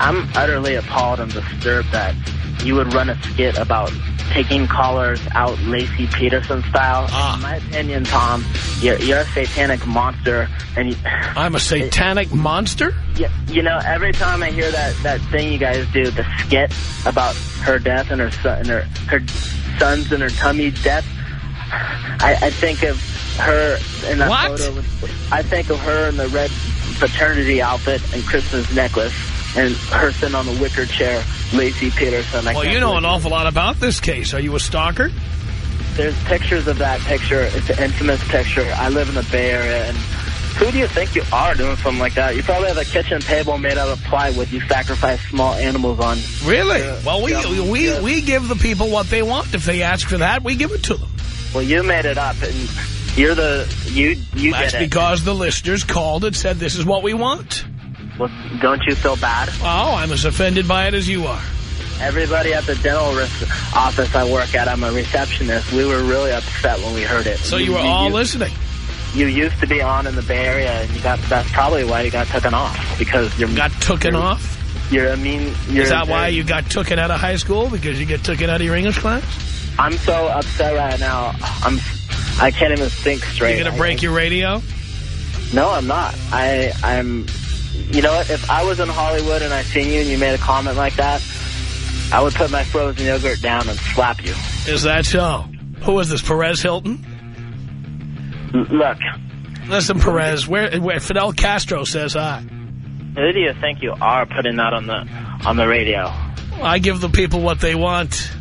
I'm utterly appalled and disturbed that you would run a skit about taking callers out Laci Peterson style. Ah. In my opinion, Tom, you're, you're a satanic monster. And you, I'm a satanic monster? you, you know, every time I hear that, that thing you guys do, the skit about her death and her son, and her, her sons and her tummy death, I, I think of her in that What? photo. With, I think of her in the red fraternity outfit and Christmas necklace and her sitting on the wicker chair, Laci Peterson. I Well, you know an awful lot about this case. Are you a stalker? There's pictures of that picture. It's an infamous picture. I live in the Bay Area, and who do you think you are doing something like that? You probably have a kitchen table made out of plywood you sacrifice small animals on. Really? Yeah. well, we, Yeah. we, we give the people what they want. If they ask for that, we give it to them. Well, you made it up, and you're the you you That's because the listeners called and said this is what we want. Well, don't you feel bad? Oh, I'm as offended by it as you are. Everybody at the dental office I work at, I'm a receptionist. We were really upset when we heard it. So you were all you, listening. You used to be on in the Bay Area, and you got that's probably why you got taken off because you're Got taken off? You're a mean. You're Is that why you got taken out of high school? Because you get taken out of your English class? I'm so upset right now. I'm. I can't even think straight. You're going to break I- your radio? No, I'm not. I. I'm. You know what? If I was in Hollywood and I seen you and you made a comment like that, I would put my frozen yogurt down and slap you. Is that so? Who is this, Perez Hilton? Look, Listen, Perez, where, where Fidel Castro says hi. who do you think you are putting that on the on the radio? I give the people what they want.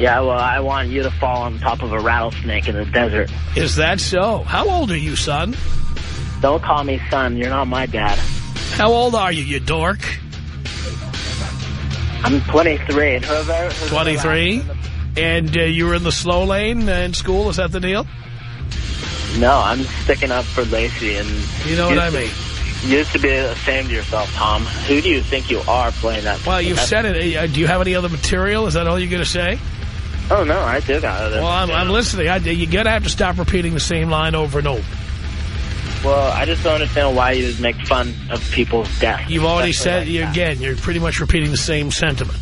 Yeah, well, I want you to fall on top of a rattlesnake in the desert. Is that so? How old are you, son? Don't call me son. You're not my dad. How old are you, you dork? I'm 23. And whoever, whoever 23? And uh, you were in the slow lane uh, in school? Is that the deal? No, I'm sticking up for Laci. And You know what I used to- mean? Used to be ashamed of yourself, Tom. Who do you think you are playing that? Well, you've said it. Uh, do you have any other material? Is that all you're going to say? Oh, no, I do got other. Well, I'm, I'm listening. I, you're going to have to stop repeating the same line over and over. Well, I just don't understand why you would make fun of people's death. You've already said, like you, again, you're pretty much repeating the same sentiment.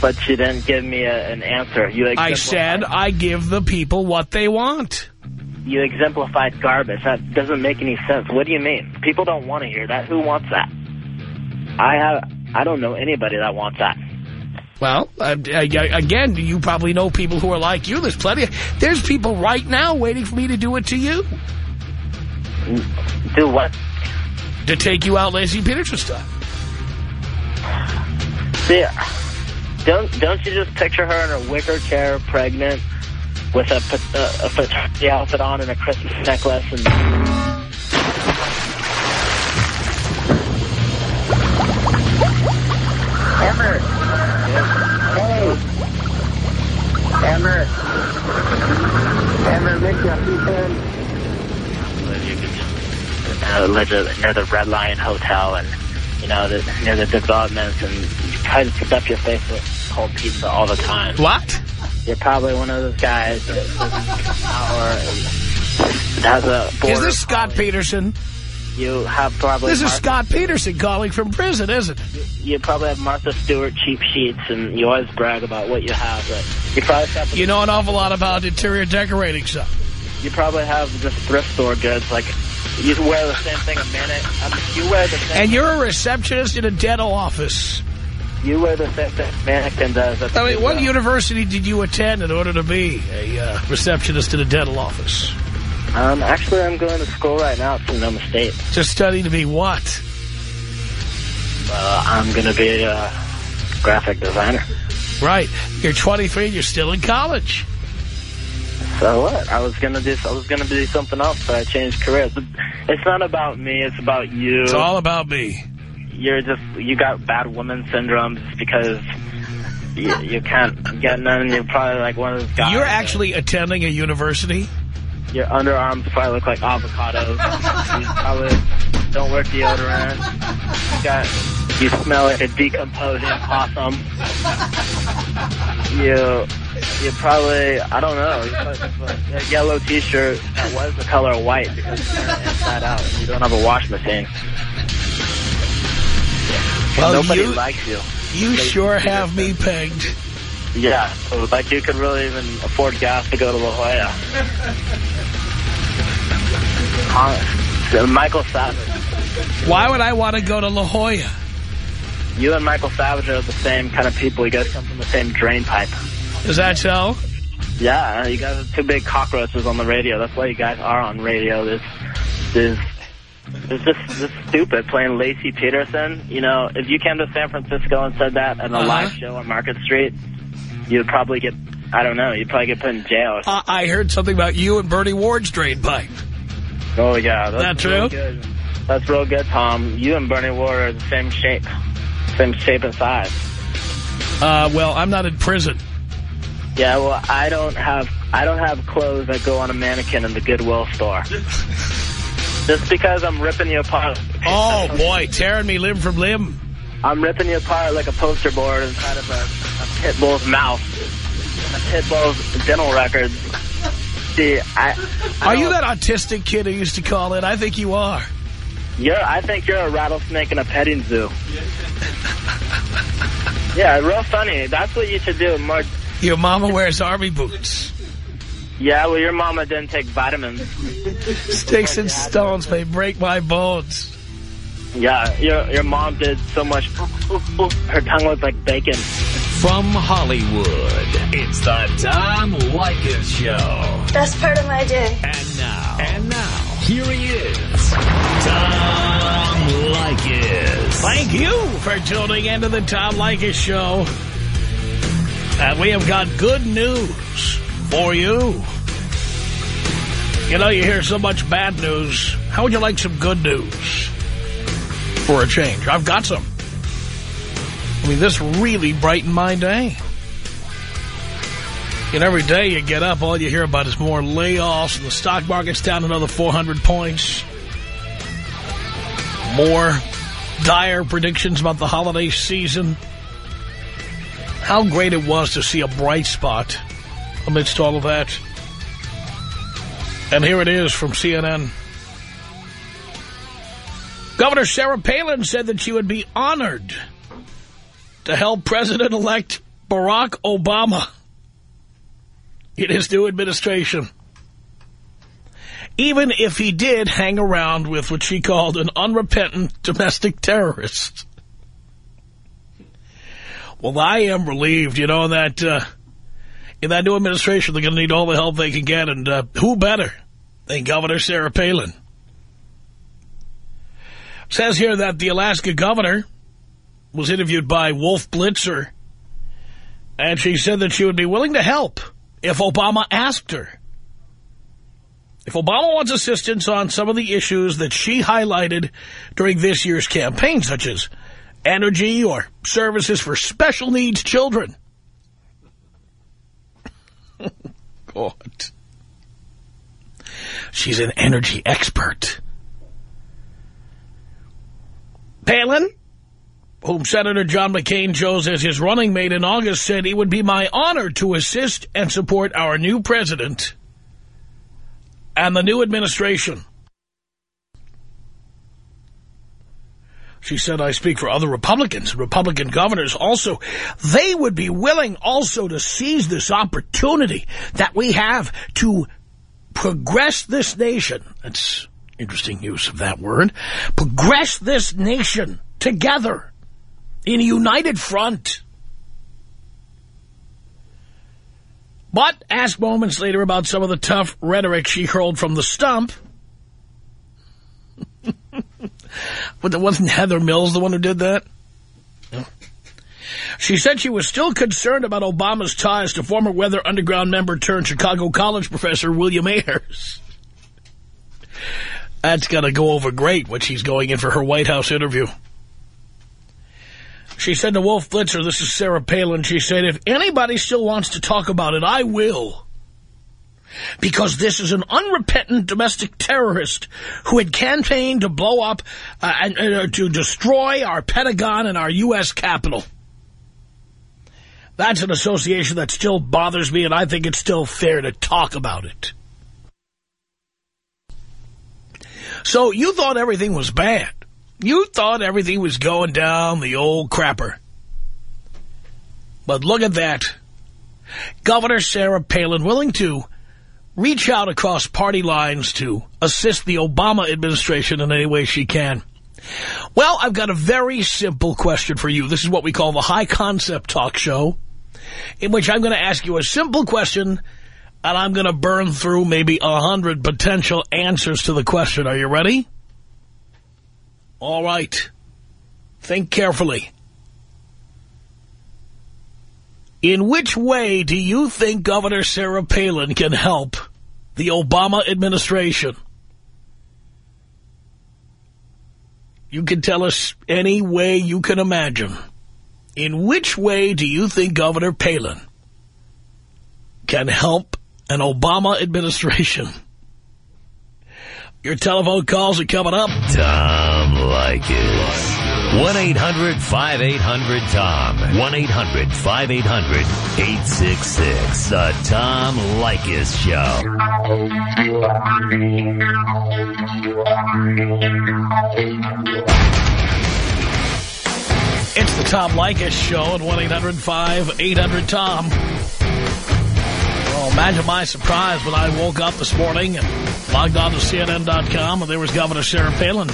But you didn't give me a, an answer. You I said I give the people what they want. You exemplified garbage. That doesn't make any sense. What do you mean? People don't want to hear that. Who wants that? I have. I don't know anybody that wants that. Well, uh, again, you probably know people who are like you. There's plenty. Of, there's people right now waiting for me to do it to you. Do what? To take you out Lazy Peterson style. See, don't don't you just picture her in a wicker chair, pregnant, with a pa- a, a fraternity outfit on and a Christmas necklace, and Emmer. Hey. Emmer. Emmer, Mickey, I'm you could uh, live the- near the Red Lion Hotel and you know the, near the developments, and you try to stuff your face with cold pizza all the time. What? You're probably one of those guys that lives in power and has a border Is this Scott. Peterson? You have probably This is Martha- Scott Peterson calling from prison, isn't it? You probably have Martha Stewart cheap sheets, and you always brag about what you have. But you probably have You know an awful lot about interior decorating stuff. you probably have just thrift store goods. Like you wear the same thing a minute. I mean, you wear the same. And you're a receptionist in a dental office. you wear the same thing mannequin does. I mean, what uh, university did you attend in order to be a uh, receptionist in a dental office? Um, actually, I'm going to school right now at Sonoma State. To study to be what? Uh, I'm going to be a graphic designer. Right. You're 23 and you're still in college. So what? I was gonna do. I was gonna do something else, but I changed careers. It's not about me. It's about you. It's all about me. You're just you got bad woman syndrome because you, you can't get none. You're probably like one of those guys. You're that- actually attending a university? your underarms probably look like avocados. you probably don't wear deodorant. You got you smell like a decomposing possum. You you probably I don't know. A yellow T-shirt that was the color of white because it's inside out. and You don't have a wash machine. Well, Nobody you- likes you. You Lacey sure have me pegged. Yeah, so, like you could really even afford gas to go to La Jolla. Huh? Michael Savage. Why would I want to go to La Jolla? You and Michael Savage are the same kind of people. You guys come from the same drain pipe. Is that so? Yeah, you guys are two big cockroaches on the radio. That's why you guys are on radio. This, this, this just this stupid playing Laci Peterson. You know, if you came to San Francisco and said that at a Uh-huh. live show on Market Street, you'd probably get, I don't know, you'd probably get put in jail. Uh, I heard something about you and Bernie Ward's drain pipe. oh yeah, that's That true? good. That's real good, Tom. You and Bernie Ward are the same shape, same shape and size. Uh, well, I'm not in prison. Yeah, well, I don't have I don't have clothes that go on a mannequin in the Goodwill store. Just because I'm ripping you apart. Oh, boy, tearing me limb from limb. I'm ripping you apart like a poster board inside of a, a pit bull's mouth. A pit bull's dental records. See, I, I Are you that autistic kid who used to call it? I think you are. You're, I think you're a rattlesnake in a petting zoo. yeah, real funny. That's what you should do. More. Your mama wears army boots. Yeah, well, your mama didn't take vitamins. Sticks and stones may break my bones. Yeah, your your mom did so much. Her tongue looked like bacon. From Hollywood, it's the Tom Leykis Show. Best part of my day. And now, and now, here he is, Tom Leykis. Thank you for tuning into the Tom Leykis Show. And we have got good news for you. You know, you hear so much bad news. How would you like some good news for a change? I've got some. I mean, this really brightened my day. And every day you get up, all you hear about is more layoffs, and the stock market's down another 400 points. More dire predictions about the holiday season. How great it was to see a bright spot amidst all of that. And here it is from CNN. Governor Sarah Palin said that she would be honored to help President-elect Barack Obama in his new administration. Even if he did hang around with what she called an unrepentant domestic terrorist. Well, I am relieved, you know, that uh, in that new administration, they're going to need all the help they can get. And uh, who better than Governor Sarah Palin? Says here that the Alaska governor was interviewed by Wolf Blitzer, and she said that she would be willing to help if Obama asked her. If Obama wants assistance on some of the issues that she highlighted during this year's campaign, such as energy or services for special needs children. God. She's an energy expert. Palin, whom Senator John McCain chose as his running mate in August, said it would be my honor to assist and support our new president and the new administration. She said, I speak for other Republicans, Republican governors also. They would be willing also to seize this opportunity that we have to progress this nation. That's interesting use of that word. Progress this nation together in a united front. But asked moments later about some of the tough rhetoric she hurled from the stump. But wasn't Heather Mills the one who did that? No. She said she was still concerned about Obama's ties to former Weather Underground member turned Chicago College professor William Ayers. That's going to go over great when she's going in for her White House interview. She said to Wolf Blitzer, this is Sarah Palin, she said, if anybody still wants to talk about it, I will. Because this is an unrepentant domestic terrorist who had campaigned to blow up uh, and uh, to destroy our Pentagon and our U.S. Capitol. That's an association that still bothers me, and I think it's still fair to talk about it. So you thought everything was bad You thought everything was going down the old crapper. But look at that. Governor Sarah Palin willing to reach out across party lines to assist the Obama administration in any way she can. Well, I've got a very simple question for you. This is what we call the high concept talk show, in which I'm going to ask you a simple question, and I'm going to burn through maybe a hundred potential answers to the question. Are you ready? All right. Think carefully. In which way do you think Governor Sarah Palin can help the Obama administration? You can tell us any way you can imagine. In which way do you think Governor Palin can help an Obama administration? Your telephone calls are coming up. Tom Leykis. 1-800-5800-TOM. 1-800-5800-866. The Tom Leykis Show. It's the Tom Leykis Show at 1-800-5800-TOM. Well, imagine my surprise when I woke up this morning and logged on to CNN.com and there was Governor Sarah Palin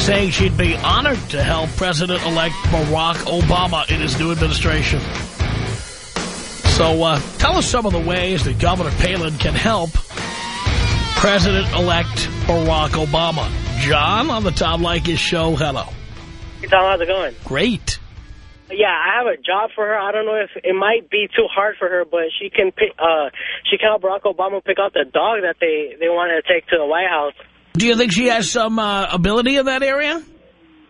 saying she'd be honored to help President-elect Barack Obama in his new administration. So uh, tell us some of the ways that Governor Palin can help President-elect Barack Obama. John on the Tom Leykis Show. Hello. Hey, Tom, how's it going? Great. Yeah, I have a job for her. I don't know if it might be too hard for her, but she can pick, uh, she can help Barack Obama pick out the dog that they, they wanted to take to the White House. Do you think she has some uh, ability in that area?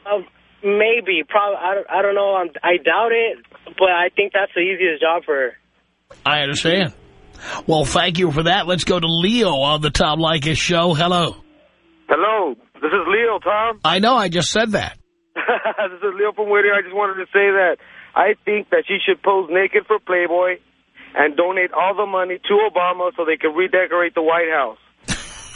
Uh, maybe. Probably. I don't, I don't know. I'm, I doubt it, but I think that's the easiest job for her. I understand. Well, thank you for that. Let's go to Leo on the Tom Leykis show. Hello. Hello, this is Leo, Tom. I know, I just said that. this is Leo from Whittier. I just wanted to say that I think that she should pose naked for Playboy and donate all the money to Obama so they can redecorate the White House.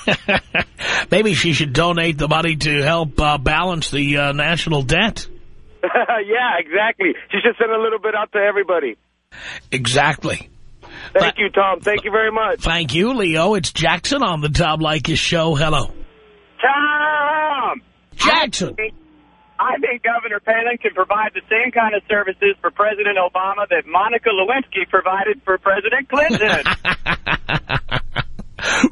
Maybe she should donate the money to help uh, balance the uh, national debt. yeah, exactly. She should send a little bit out to everybody. Exactly. Thank you, Tom. Thank you very much. Thank you, Leo. It's Jackson on the Tom Leykis show. Hello. Tom! Jackson. I think, I think Governor Palin can provide the same kind of services for President Obama that Monica Lewinsky provided for President Clinton.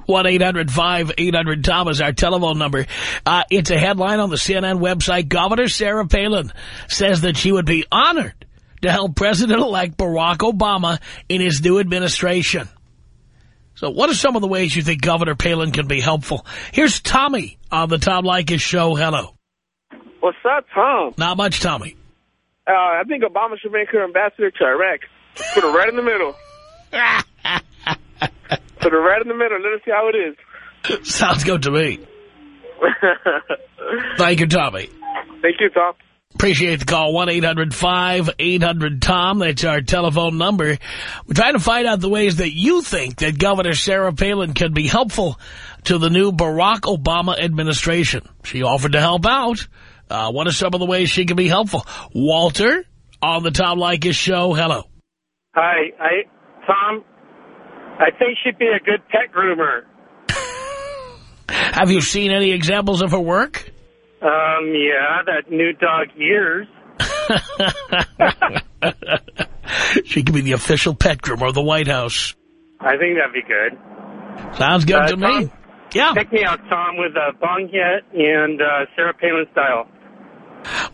1-800-5800-TOM is our telephone number. Uh, it's a headline on the CNN website. Governor Sarah Palin says that she would be honored to help President-elect Barack Obama in his new administration. So what are some of the ways you think Governor Palin can be helpful? Here's Tommy on the Tom Leykis show. Hello. What's up, Tom? Not much, Tommy. Uh, I think Obama should make her ambassador to Iraq. Put her right in the middle. Put her right in the middle. Let us see how it is. Sounds good to me. Thank you, Tommy. Thank you, Tom. Appreciate the call. 1-800-5800-TOM. That's our telephone number. We're trying to find out the ways that you think that Governor Sarah Palin can be helpful to the new Barack Obama administration. She offered to help out. Uh, what are some of the ways she can be helpful? Walter on the Tom Leykis show. Hello. Hi, I, Tom, I think she'd be a good pet groomer. Have you seen any examples of her work? Um, yeah, that new dog Ears. she could be the official pet groomer of the White House. I think that'd be good. Sounds good Uh, to me. Tom? Yeah. Pick me out, Tom, with a bong hit and uh, Sarah Palin style.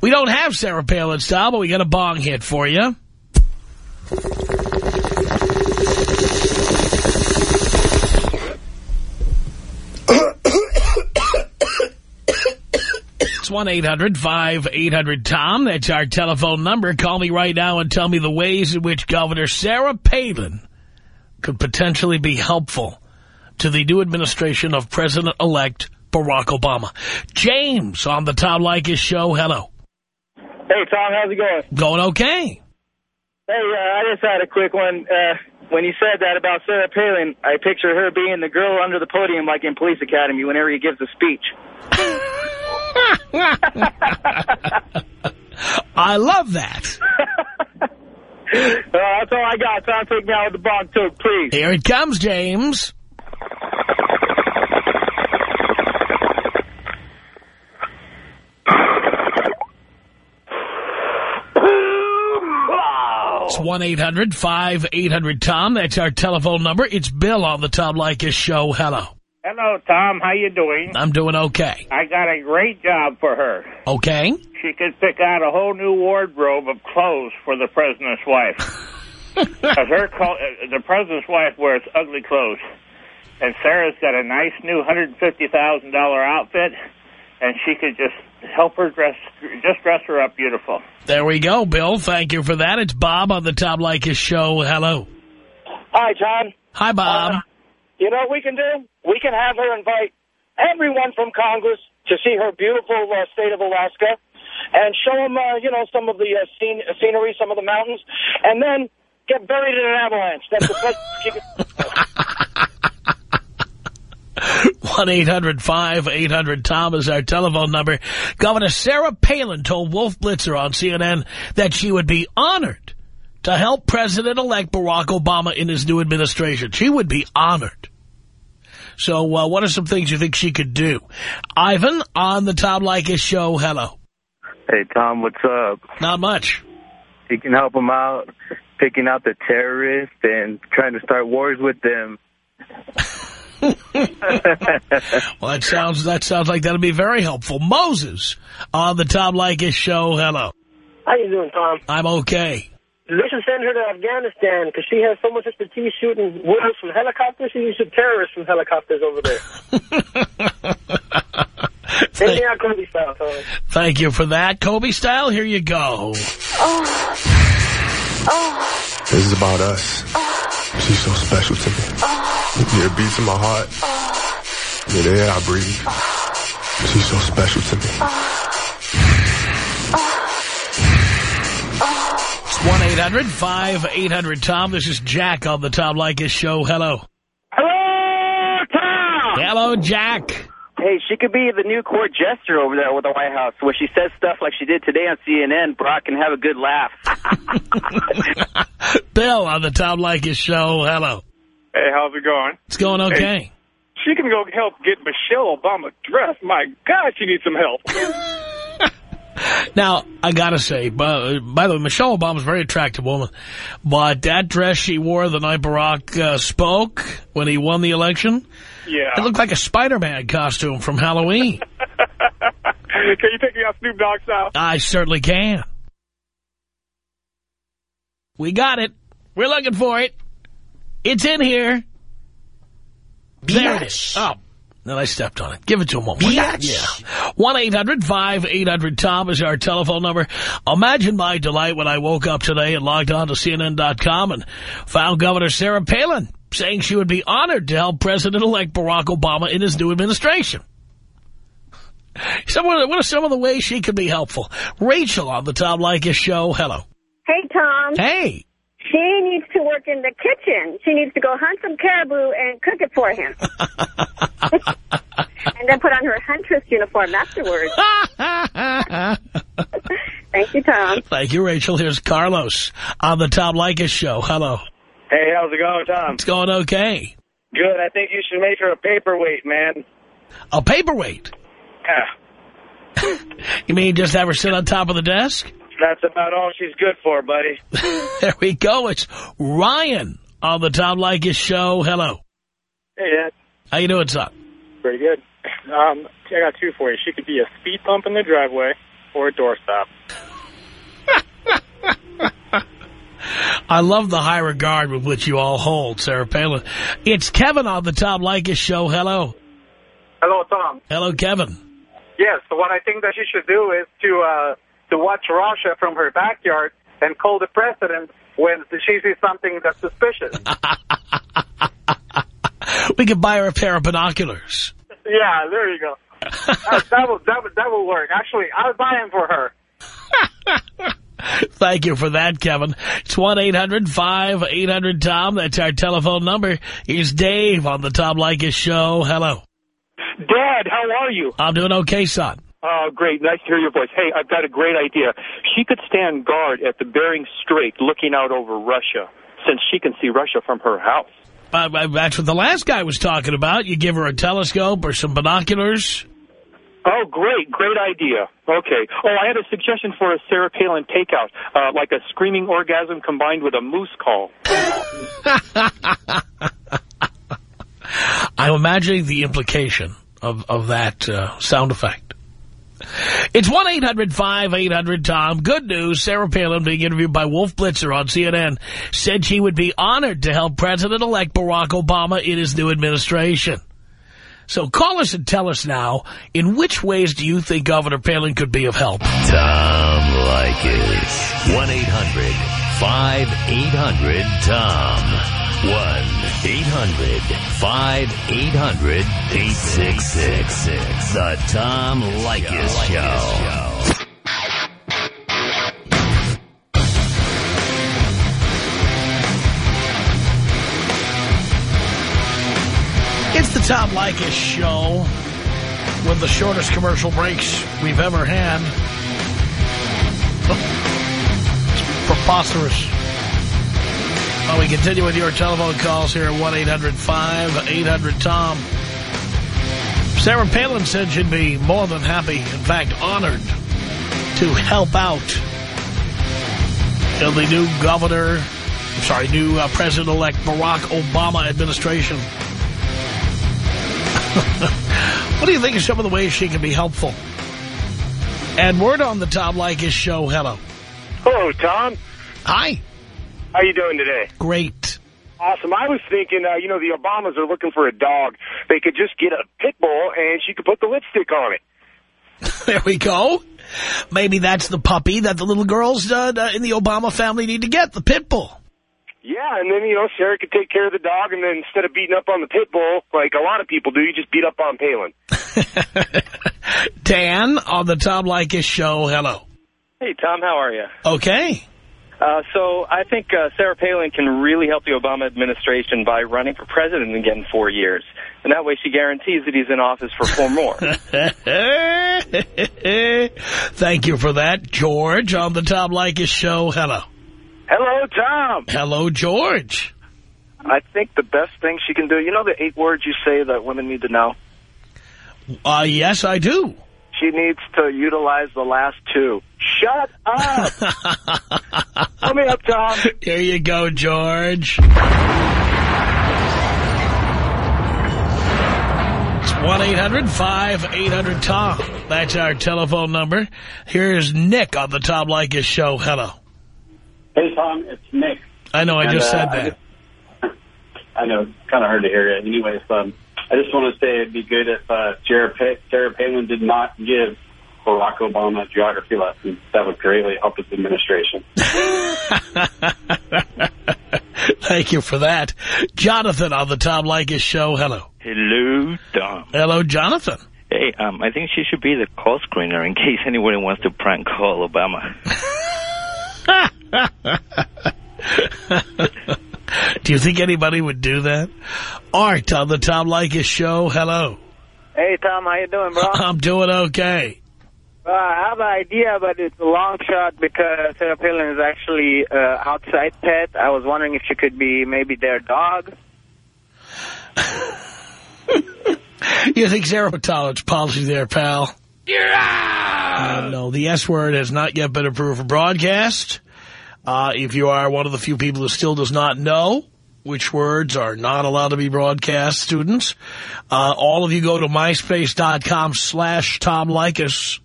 We don't have Sarah Palin style, but we got a bong hit for you. It's 1-800-5800-TOM. That's our telephone number. Call me right now and tell me the ways in which Governor Sarah Palin could potentially be helpful to the new administration of President-elect Barack Obama. James on the Tom Leykis show. Hello. Hey, Tom, how's it going? Going okay. Hey, uh, I just had a quick one. Uh, when you said that about Sarah Palin, I picture her being the girl under the podium like in Police Academy whenever he gives a speech. I love that. Uh, that's all I got. Tom, take me out with the bong took, please. Here it comes, James. It's 1-800-5800-TOM. That's our telephone number. It's Bill on the Tom Leykis show. Hello. Hello, Tom. How you doing? I'm doing okay. I got a great job for her. Okay? She could pick out a whole new wardrobe of clothes for the president's wife. Because her uh, the president's wife wears ugly clothes, and Sarah's got a nice new hundred fifty thousand dollar outfit, and she could just help her dress, just dress her up beautiful. There we go, Bill. Thank you for that. It's Bob on the Tom Leykis show. Hello. Hi, John. Hi, Bob. Uh, you know what we can do? We can have her invite everyone from Congress to see her beautiful uh, state of Alaska and show them, uh, you know, some of the uh, scene scenery, some of the mountains, and then get buried in an avalanche. That's the best. she can- 1-800-5800-TOM is our telephone number. Governor Sarah Palin told Wolf Blitzer on CNN that she would be honored to help President-elect Barack Obama in his new administration. She would be honored. So uh, what are some things you think she could do? Ivan on the Tom Leykis show. Hello. Hey, Tom, what's up? Not much. You can help them out picking out the terrorists and trying to start wars with them. Well, that sounds that sounds like that'll be very helpful. Moses on the Tom Leykis show. Hello. How you doing, Tom? I'm okay. They should send her to Afghanistan because she has so much expertise shooting widows from helicopters. She should terrorists from helicopters over there. Send me out Kobe style, Tom. Thank you for that. Kobe style, here you go. Oh. Oh. This is about us. Oh. She's so special to me. Yeah, it beats in my heart. Yeah, the air I breathe. She's so special to me. It's 1-800-5800-TOM. This is Jack on the Tom Leykis show. Hello. Hello, Tom. Hello, Jack. Hey, she could be the new court jester over there with the White House, where she says stuff like she did today on CNN. Brock can have a good laugh. Bill on the Tom Leykis show. Hello. Hey, how's it going? It's going okay. She can go help get Michelle Obama dressed. My God, she needs some help. Now, I gotta say, by, by the way, Michelle Obama's a very attractive woman, but that dress she wore the night Barack uh, spoke when he won the election, Yeah. it looked like a Spider-Man costume from Halloween. can you take me out Snoop Dogg style? I certainly can. We got it. We're looking for it. It's in here. There it is. Oh, then I stepped on it. Give it to him one more time. Yeah. 1-800-5800-TOM is our telephone number. Imagine my delight when I woke up today and logged on to CNN.com and found Governor Sarah Palin saying she would be honored to help President-elect Barack Obama in his new administration. So what what are some of the ways she could be helpful? Rachel on the Tom Leykis show. Hello. Hey, Tom. Hey. She needs to work in the kitchen. She needs to go hunt some caribou and cook it for him. and then put on her huntress uniform afterwards. Thank you, Tom. Thank you, Rachel. Here's Carlos on the Tom Leykis show. Hello. Hey, how's it going, Tom? It's going okay. Good. I think you should make her a paperweight, man. A paperweight. Yeah. You mean just have her sit on top of the desk? That's about all she's good for, buddy. there we go. It's Ryan on the Tom Leykis show. Hello. Hey, Dad. How you doing, son? Pretty good. Um, I got two for you. She could be a speed bump in the driveway or a doorstop. I love the high regard with which you all hold, Sarah Palin. It's Kevin on the Tom Leykis show. Hello. Hello, Tom. Hello, Kevin. Yes, what I think that she should do is to uh, to watch Russia from her backyard and call the president when she sees something that's suspicious. We could buy her a pair of binoculars. yeah, there you go. that, that will that will that will work. Actually, I'll buy them for her. Thank you for that, Kevin. It's 1-800-5800-TOM. That's our telephone number. Here's Dave on the Tom Leykis show. Hello. Dad, how are you? I'm doing okay, son. Oh, great. Nice to hear your voice. Hey, I've got a great idea. She could stand guard at the Bering Strait looking out over Russia, since she can see Russia from her house. Uh, uh, that's what the last guy was talking about. You give her a telescope or some binoculars. Oh, great. Great idea. Okay. Oh, I had a suggestion for a Sarah Palin takeout, uh, like a screaming orgasm combined with a moose call. I'm imagining the implication of, of that uh, sound effect. It's 1-800-5800-TOM. Good news, Sarah Palin being interviewed by Wolf Blitzer on CNN said she would be honored to help President-elect Barack Obama in his new administration. So call us and tell us now, in which ways do you think Governor Palin could be of help? Tom Leykis. 1-800-5800-TOM. 1-800-5800-866. The Tom Leykis Show. It's the Tom Leykis Show with the shortest commercial breaks we've ever had. Oh, it's preposterous. Well, we continue with your telephone calls here at 1-800-5800-TOM. Sarah Palin said she'd be more than happy, in fact, honored to help out in the new governor, I'm sorry, new uh, President-elect Barack Obama administration. what do you think of some of the ways she can be helpful? And word on the Tom Leykis show, hello. Hello, Tom. Hi. How you doing today? Great. Awesome. I was thinking, uh, you know, the Obamas are looking for a dog. They could just get a pit bull and she could put the lipstick on it. There we go. Maybe that's the puppy that the little girls uh, in the Obama family need to get, the pit bull. Yeah, and then, you know, Sarah could take care of the dog, and then instead of beating up on the pit bull, like a lot of people do, you just beat up on Palin. Dan, on the Tom Leykis show, hello. Hey, Tom, how are you? Okay. Uh, so I think uh, Sarah Palin can really help the Obama administration by running for president again in four years. And that way she guarantees that he's in office for four more. Thank you for that. George on the Tom Leykis show. Hello. Hello, Tom. Hello, George. I think the best thing she can do, you know the eight words you say that women need to know? Uh, yes, I do. She needs to utilize the last two. Shut up! Put me up, Tom. Here you go, George. It's 1-800-5800-TOM. That's our telephone number. Here's Nick on the Tom Leykis show. Hello. Hey, Tom, it's Nick. I know, I And, just uh, said I that. just- I know, it's kind of hard to hear it. Anyways, um, I just want to say it'd be good if uh, Sarah, pa Sarah Palin did not give Barack Obama geography lessons. That would greatly help his administration. Thank you for that. Jonathan on the Tom Leykis show. Hello. Hello, Tom. Hello, Jonathan. Hey, um, I think she should be the call screener in case anyone wants to prank call Obama. Do you think anybody would do that? Art on the Tom Leykis show. Hello. Hey, Tom, how you doing, bro? I'm doing okay. Uh, I have an idea, but it's a long shot because Sarah Palin is actually uh, outside pet. I was wondering if she could be maybe their dog. You think Sarah Tolerance policy there, pal? Yeah. Uh, no, the S word has not yet been approved for broadcast. Uh, if you are one of the few people who still does not know which words are not allowed to be broadcast, students, uh, all of you go to myspace.com slash Tom Leykis.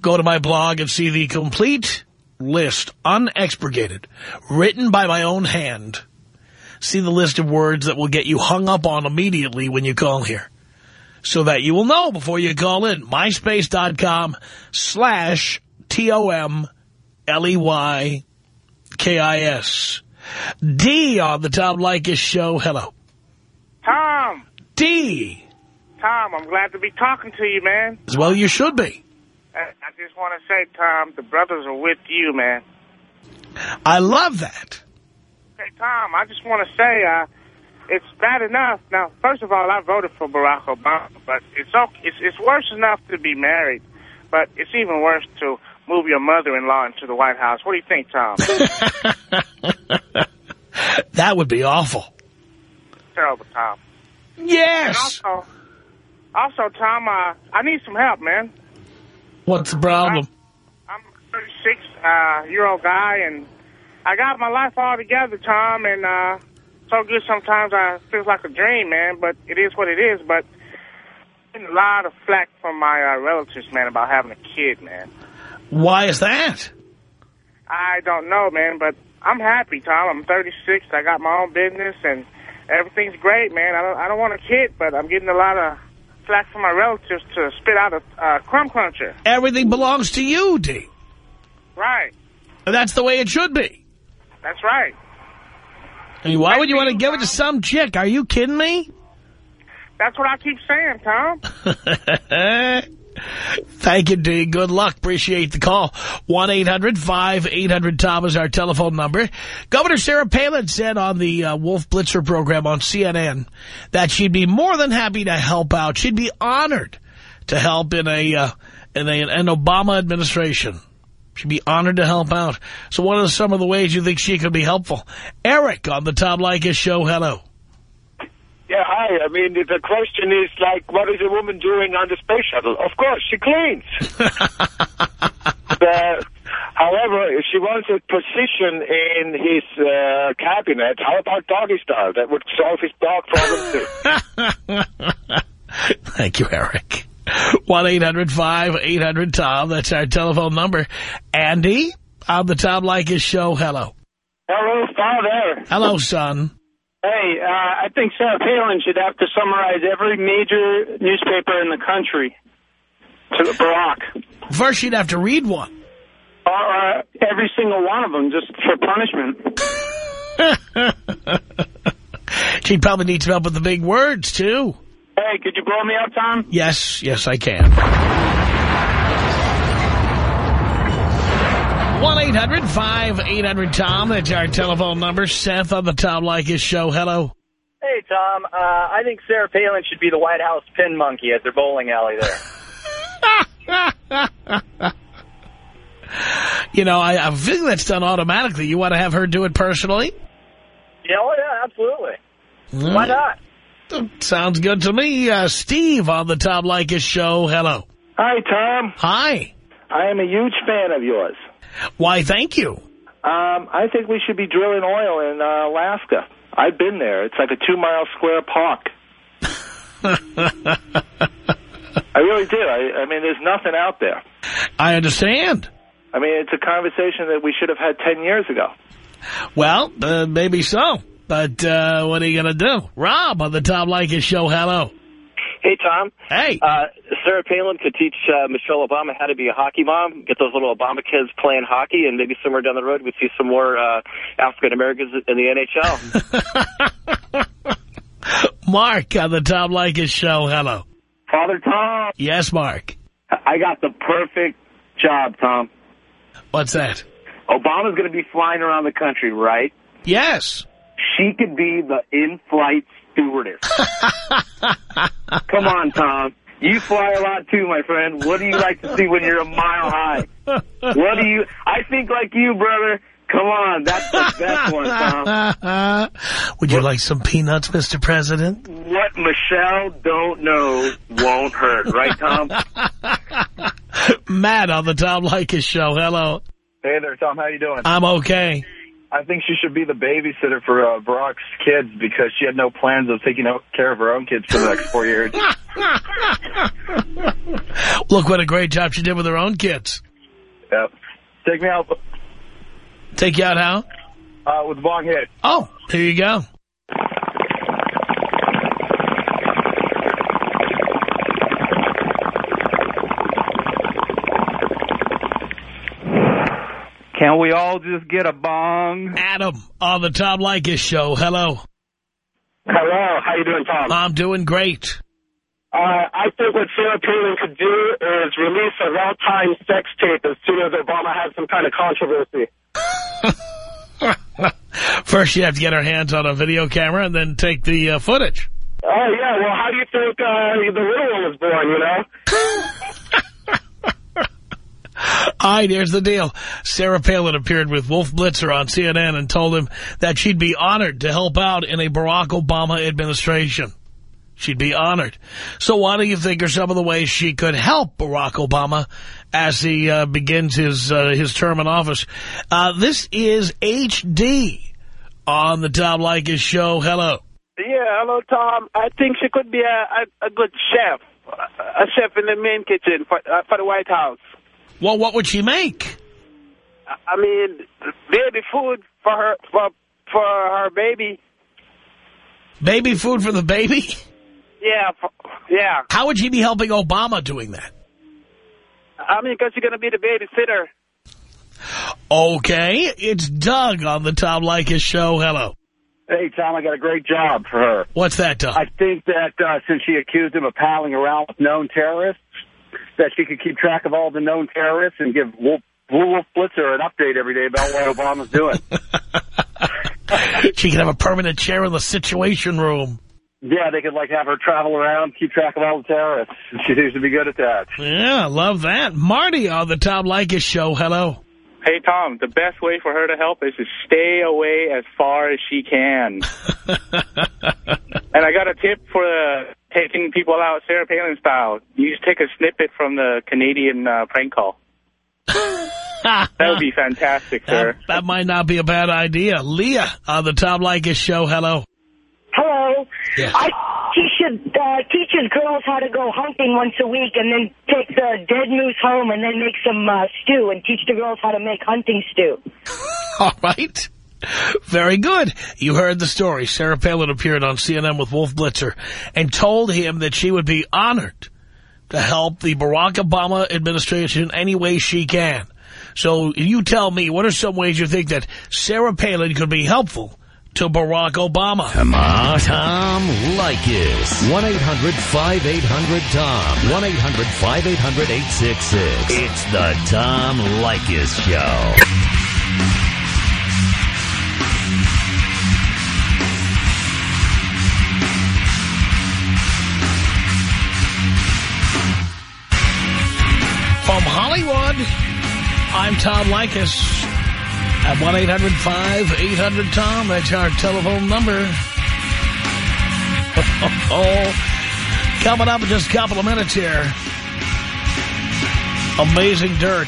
Go to my blog and see the complete list, unexpurgated, written by my own hand. See the list of words that will get you hung up on immediately when you call here. So that you will know before you call in. MySpace.com slash T-O-M-L-E-Y-K-I-S. D on the Tom Leykis show. Hello. Tom, D. Tom, I'm glad to be talking to you, man. As well you should be. I, I just want to say, Tom, the brothers are with you, man. I love that. Hey, Tom, I just want to say, uh, it's bad enough. Now, first of all, I voted for Barack Obama, but it's okay. It's, it's worse enough to be married. But it's even worse to move your mother-in-law into the White House. What do you think, Tom? That would be awful. Terrible, Tom. Yes. And also, also, Tom, uh, I need some help, man. What's the problem? I'm a 36 uh, year old guy, and I got my life all together, Tom, and uh, so good sometimes I feels like a dream, man. But it is what it is. But a lot of flack from my uh, relatives, man, about having a kid, man. Why is that? I don't know, man, but I'm happy, Tom. I'm 36. I got my own business, and everything's great, man. I don't, I don't want a kid, but I'm getting a lot of flack from my relatives to spit out a uh, crumb cruncher. Everything belongs to you, D. Right. And that's the way it should be. That's right. I mean, why would you want to give it to some chick? Are you kidding me? That's what I keep saying, Tom. Thank you, D. Good luck. Appreciate the call. 1-800-5800-TOM is our telephone number. Governor Sarah Palin said on the uh, Wolf Blitzer program on CNN that she'd be more than happy to help out. She'd be honored to help in a uh, in a, an Obama administration. She'd be honored to help out. So what are some of the ways you think she could be helpful? Eric on the Tom Leykis show. Hello. Yeah, hi. I mean, the question is, like, what is a woman doing on the space shuttle? Of course, she cleans. but, however, if she wants a position in his uh, cabinet, how about doggy style? That would solve his dog problem, too. Thank you, Eric. 1-800-5800-TOM. That's our telephone number. Andy on the Tom Leykis show. Hello. Hello, Father. Hello, son. Hey, uh, I think Sarah Palin should have to summarize every major newspaper in the country to Barack. First, you'd have to read one. Or, uh, every single one of them, just for punishment. She'd probably need some help with the big words, too. Hey, could you blow me up, Tom? Yes, yes, I can. 1-800-5800-TOM. That's our telephone number. Seth on the Tom Leykis show. Hello. Hey, Tom. Uh, I think Sarah Palin should be the White House pin monkey at their bowling alley there. You know, I, I think that's done automatically. You want to have her do it personally? yeah, oh, yeah, absolutely. Why not? Sounds good to me. Uh, Steve on the Tom Leykis show. Hello. Hi, Tom. Hi. I am a huge fan of yours. Why, thank you. Um, I think we should be drilling oil in uh, Alaska. I've been there. It's like a two-mile square park. I really do. I, I mean, there's nothing out there. I understand. I mean, it's a conversation that we should have had 10 years ago. Well, uh, maybe so. But uh, what are you going to do? Rob on the Tom Leykis show. Hello. Hey, Tom. Hey. Uh, Sarah Palin could teach uh, Michelle Obama how to be a hockey mom, get those little Obama kids playing hockey, and maybe somewhere down the road we'd see some more uh, African-Americans in the NHL. Mark on the Tom Leykis show. Hello. Father Tom, Yes, Mark. I got the perfect job, Tom. What's that? Obama's going to be flying around the country, right? Yes. She could be the in-flight stewardess. Come on, Tom. You fly a lot too, my friend. What do you like to see when you're a mile high? What do you... I think like you, brother. Come on, that's the best one, Tom. Would you like some peanuts, Mr. President? What Michelle don't know won't hurt, right, Tom? Matt on the Tom Leykis show. Hello. Hey there, Tom. How you doing? I'm okay. I think she should be the babysitter for uh, Barack's kids because she had no plans of taking care of her own kids for the next four years. Look what a great job she did with her own kids. Yep. Take me out Take you out how? uh, with Bong Hit. Oh, here you go. Can we all just get a bong? Adam on the Tom Leykis show. Hello. Hello, how you doing, Tom? I'm doing great. Uh, I think what Sarah Palin could do is release a real-time sex tape as soon as Obama has some kind of controversy. First, you have to get her hands on a video camera and then take the uh, footage. Oh, yeah, well, how do you think uh, the little one was born, you know? All right, here's the deal. Sarah Palin appeared with Wolf Blitzer on CNN and told him that she'd be honored to help out in a Barack Obama administration. She'd be honored. So what do you think are some of the ways she could help Barack Obama as he uh, begins his uh, his term in office? Uh, this is HD on the Tom Leykis show. Hello. Yeah, hello, Tom. I think she could be a, a, a good chef, a chef in the main kitchen for, uh, for the White House. Well, what would she make? I mean, baby food for her for for her baby. Baby food for the baby? Yeah, for, yeah. How would she be helping Obama doing that? I mean, because she's going to be the babysitter. Okay, it's Doug on the Tom Leykis show. Hello. Hey, Tom, I got a great job for her. What's that, Doug? I think that uh, since she accused him of palling around with known terrorists, that she could keep track of all the known terrorists and give Wolf, Wolf Blitzer an update every day about what Obama's doing. she could have a permanent chair in the Situation Room. Yeah, they could like have her travel around, keep track of all the terrorists. She seems to be good at that. Yeah, love that. Marty on the Tom Leykis show. Hello. Hey, Tom, the best way for her to help is to stay away as far as she can. and I got a tip for uh, taking people out Sarah Palin style. You just take a snippet from the Canadian uh, prank call. that would be fantastic, sir. That, that might not be a bad idea. Leah on the Tom Leykis show. Hello. Hello. Yes. I, he should uh, teach his girls how to go hunting once a week and then take the dead moose home and then make some uh, stew and teach the girls how to make hunting stew. All right. Very good. You heard the story. Sarah Palin appeared on CNN with Wolf Blitzer and told him that she would be honored to help the Barack Obama administration in any way she can. So you tell me, what are some ways you think that Sarah Palin could be helpful to Barack Obama? Come on, Tom Leykis. 1-800-5800-TOM. 1-800-5800-866. It's the Tom Leykis Show. From Hollywood, I'm Tom Leykis at 1-800-5800-TOM. That's our telephone number. Oh, coming up in just a couple of minutes here. Amazing dirt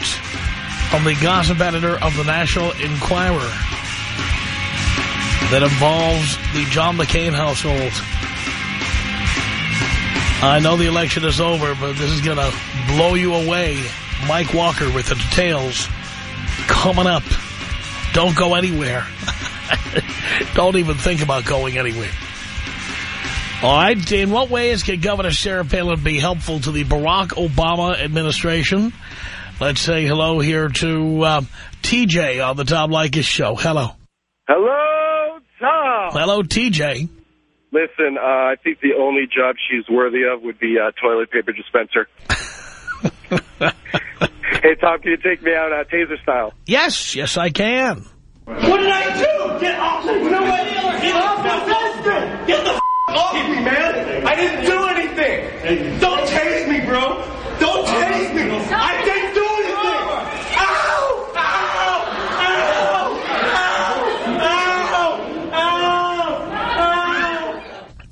from the gossip editor of the National Enquirer that involves the John McCain household. I know the election is over, but this is going to blow you away. Mike Walker with the details coming up. Don't go anywhere. Don't even think about going anywhere. All right, in what ways can Governor Sarah Palin be helpful to the Barack Obama administration? Let's say hello here to um, TJ on the Tom Leykis show. Hello. Hello, Tom. Hello, TJ. Listen, uh, I think the only job she's worthy of would be uh, toilet paper dispenser. hey, Tom, can you take me out uh, taser style? Yes, yes, I can. What did I do? Get off me! No way! Get off my vest! Get the f off me, man! I didn't do anything! Don't tase me, bro! Don't tase me! I didn't do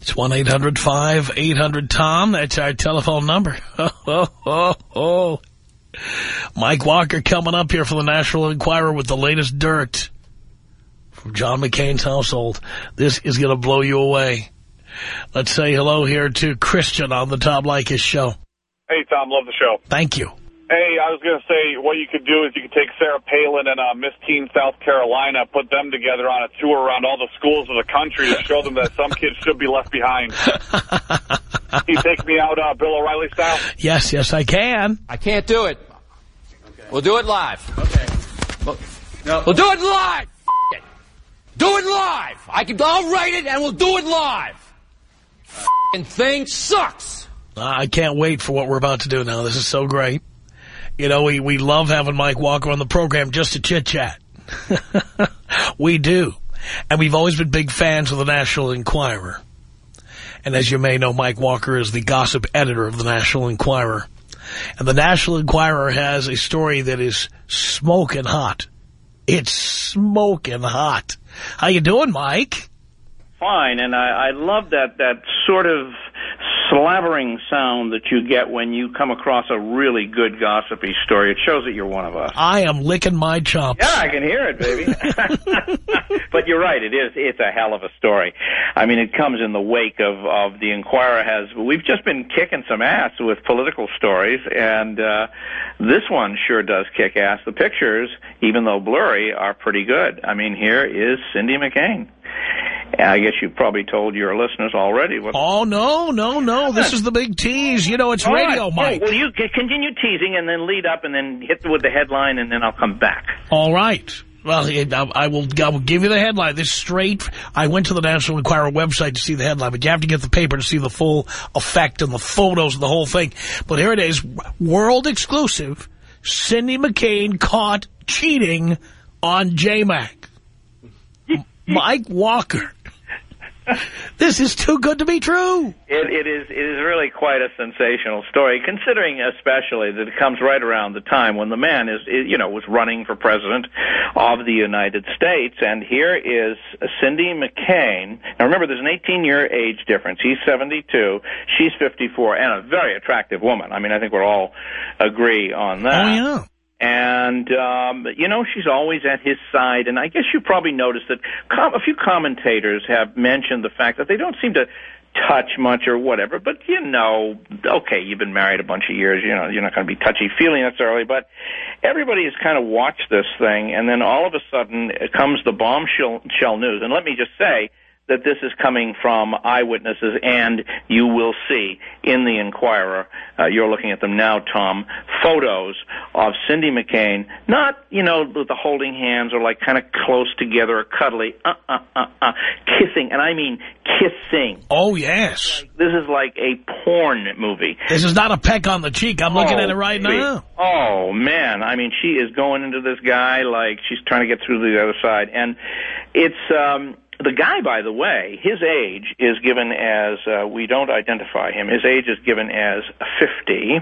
It's 1-800-5800-TOM. That's our telephone number. Oh, oh, oh. Mike Walker coming up here for the National Enquirer with the latest dirt from John McCain's household. This is going to blow you away. Let's say hello here to Christian on the Tom Leykis show. Hey, Tom, love the show. Thank you. Hey, I was going to say what you could do is you could take Sarah Palin and uh, Miss Teen South Carolina, put them together on a tour around all the schools of the country to show them that some kids should be left behind. you take me out uh, Bill O'Reilly style? Yes, yes, I can. I can't do it. We'll do it live. Okay. We'll, we'll do it live. It. Do it live. I can. I'll write it and we'll do it live. F***ing thing sucks. I can't wait for what we're about to do now. This is so great. You know, we, we love having Mike Walker on the program just to chit-chat. we do. And we've always been big fans of the National Enquirer. And as you may know, Mike Walker is the gossip editor of the National Enquirer. And the National Enquirer has a story that is smoking hot. It's smoking hot. How you doing, Mike? Fine, and I, I love that that sort of slavering sound that you get when you come across a really good gossipy story. It shows that you're one of us. I am licking my chops. Yeah, I can hear it, baby. but you're right. It is. It's a hell of a story. I mean, it comes in the wake of of the Enquirer has. We've just been kicking some ass with political stories, and uh, this one sure does kick ass. The pictures, even though blurry, are pretty good. I mean, here is Cindy McCain. I guess you've probably told your listeners already. Oh, no, no, no. This is the big tease. You know, it's All radio, right. Mike. Well, you continue teasing and then lead up and then hit with the headline and then I'll come back. All right. Well, I I will, I will give you the headline. This straight. I went to the National Enquirer website to see the headline, but you have to get the paper to see the full effect and the photos and the whole thing. But here it is, world exclusive. Cindy McCain caught cheating on J-Mac. Mike Walker. This is too good to be true. It, it is it is really quite a sensational story, considering especially that it comes right around the time when the man is, is you know was running for president of the United States, and here is Cindy McCain. Now remember, there's an 18 year age difference. He's 72, she's 54, and a very attractive woman. I mean, I think we're all agree on that. Oh, yeah. And, um, you know, she's always at his side. And I guess you probably noticed that com- a few commentators have mentioned the fact that they don't seem to touch much or whatever. But, you know, okay, you've been married a bunch of years. You know, you're not going to be touchy-feely necessarily. But everybody has kind of watched this thing. And then all of a sudden it comes the bombshell shell news. And let me just say, that this is coming from eyewitnesses, and you will see in the Enquirer, uh, you're looking at them now, Tom, photos of Cindy McCain, not, you know, with the holding hands or like kind of close together or cuddly, uh, uh, uh, uh, kissing, and I mean kissing. Oh, yes. This is like a porn movie. This is not a peck on the cheek. I'm looking Oh, at it right baby. now. Oh man, I mean, she is going into this guy like she's trying to get through to the other side, and it's um, the guy. By the way, his age is given as uh, we don't identify him. His age is given as fifty.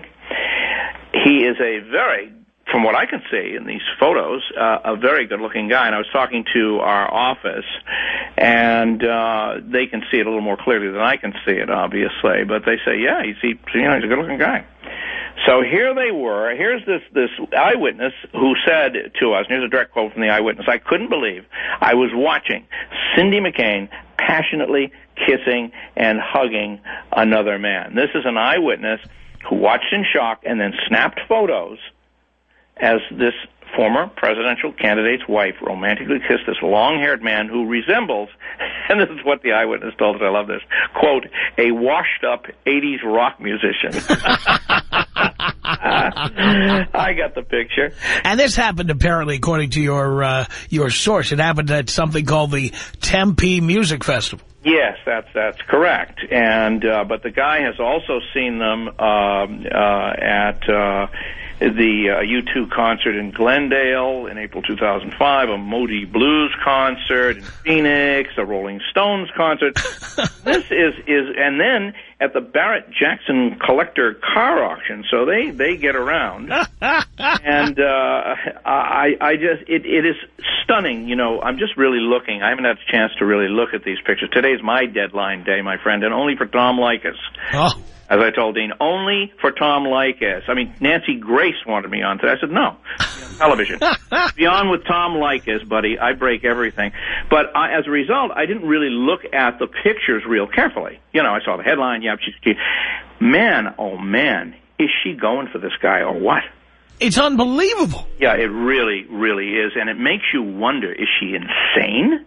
He is a very from what I can see in these photos, uh, a very good-looking guy. And I was talking to our office, and uh, they can see it a little more clearly than I can see it, obviously. But they say, yeah, he's he, you know he's a good-looking guy. So here they were. Here's this this eyewitness who said to us, and here's a direct quote from the eyewitness: "I couldn't believe I was watching Cindy McCain passionately kissing and hugging another man." This is an eyewitness who watched in shock and then snapped photos as this former presidential candidate's wife romantically kissed this long-haired man who resembles, and this is what the eyewitness told us, I love this, quote, a washed-up 80s rock musician. I got the picture. And this happened apparently, according to your uh, your source, it happened at something called the Tempe Music Festival. Yes, that's that's correct. And uh, but the guy has also seen them um, uh, at uh, the uh, U2 concert in Glendale in April 2005, a Moody Blues concert in Phoenix, a Rolling Stones concert. this is is and then at the Barrett Jackson Collector Car Auction. So they they get around. and uh, I I just it it is stunning. You know, I'm just really looking. I haven't had a chance to really look at these pictures. Today's my deadline day, my friend, and only for Tom Leykis. Oh. As I told Dean, only for Tom Leykis. I mean, Nancy Grace wanted me on today. I said, no, television. Be on with Tom Leykis, buddy. I break everything. But I, as a result, I didn't really look at the pictures real carefully. You know, I saw the headline. Yeah, she's cute. Man, oh man, is she going for this guy or what? It's unbelievable. Yeah, it really, really is. And it makes you wonder, is she insane?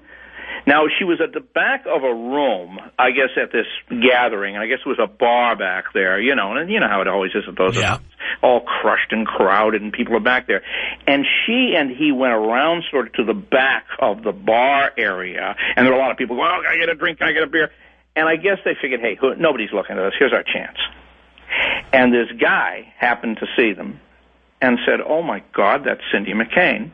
Now, she was at the back of a room, I guess, at this gathering, I guess it was a bar back there, you know, and you know how it always is at those events. All crushed and crowded, and people are back there. And she and he went around sort of to the back of the bar area, and there were a lot of people going, oh, I get a drink? I get a beer? And I guess they figured, hey, who, nobody's looking at us. Here's our chance. And this guy happened to see them and said, oh, my God, that's Cindy McCain.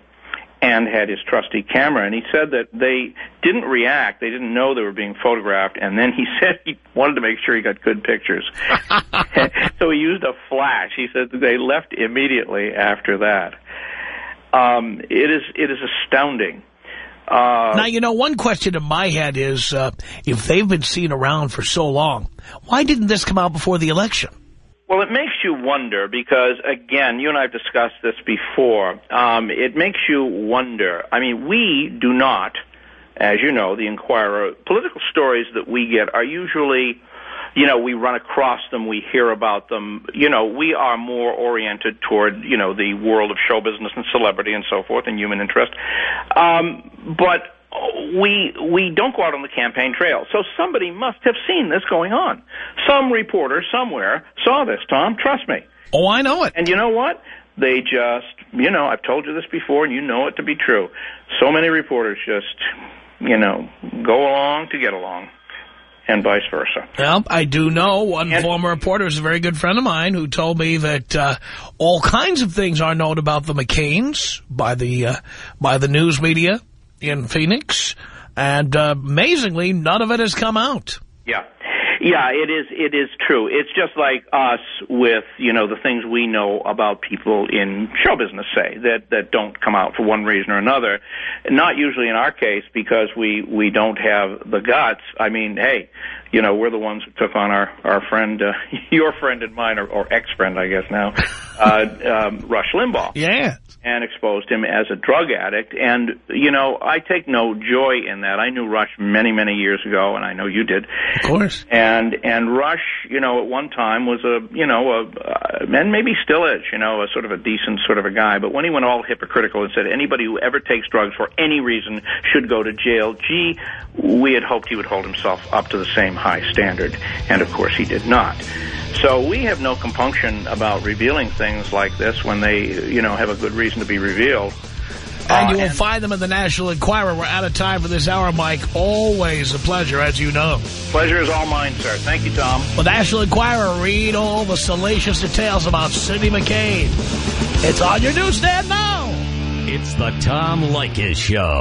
And had his trusty camera. And he said that they didn't react. They didn't know they were being photographed. And then he said he wanted to make sure he got good pictures. so he used a flash. He said they left immediately after that. Um, it is it is astounding. Uh, now, you know, one question in my head is, uh, if they've been seen around for so long, why didn't this come out before the election? Well, it makes you wonder because, again, you and I have discussed this before. Um, it makes you wonder. I mean, we do not, as you know, the Enquirer, political stories that we get are usually you know, we run across them, we hear about them. You know, we are more oriented toward, you know, the world of show business and celebrity and so forth and human interest. Um, but we we don't go out on the campaign trail. So somebody must have seen this going on. Some reporter somewhere saw this, Tom, trust me. Oh, I know it. And you know what? They just, you know, I've told you this before and you know it to be true. So many reporters just, you know, go along to get along and vice versa. Well, I do know one and, former reporter is a very good friend of mine who told me that uh, all kinds of things are known about the McCains by the uh, by the news media in Phoenix, and uh, amazingly, none of it has come out. Yeah. Yeah, it is. It is true. It's just like us with you know the things we know about people in show business, say that that don't come out for one reason or another. Not usually in our case because we we don't have the guts. I mean, hey, you know, we're the ones who took on our our friend, uh, your friend and mine, or, or ex friend, I guess now, uh, um, Rush Limbaugh. Yeah and exposed him as a drug addict. And, you know, I take no joy in that. I knew Rush many, many years ago, and I know you did. Of course. And, and Rush, you know, at one time was a, you know, a, uh, and maybe still is, you know, a sort of a decent sort of a guy. But when he went all hypocritical and said anybody who ever takes drugs for any reason should go to jail, gee, we had hoped he would hold himself up to the same high standard. And, of course, he did not. So we have no compunction about revealing things like this when they, you know, have a good reason to be revealed. And uh, you will and find them in the National Enquirer. We're out of time for this hour, Mike. Always a pleasure, as you know. Pleasure is all mine, sir. Thank you, Tom. The National Enquirer, read all the salacious details about Sidney McCain. It's on your newsstand now. It's the Tom Leykis Show.